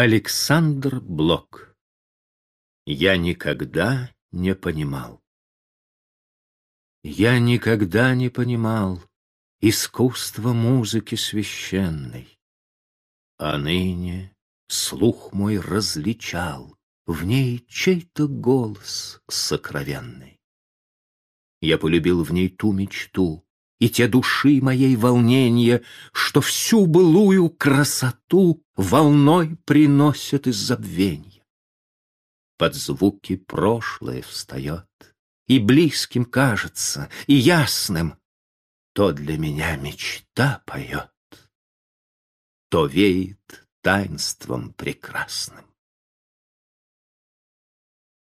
Александр Блок. Я никогда не понимал. Я никогда не понимал искусство музыки священной. А ныне слух мой различал в ней чей-то голос сокровенный. Я полюбил в ней ту мечту, и те души моей волнения, что всю былую красоту волной приносят из забвенья. Под звуки прошлое встает, и близким кажется, и ясным, то для меня мечта поет, то веет таинством прекрасным.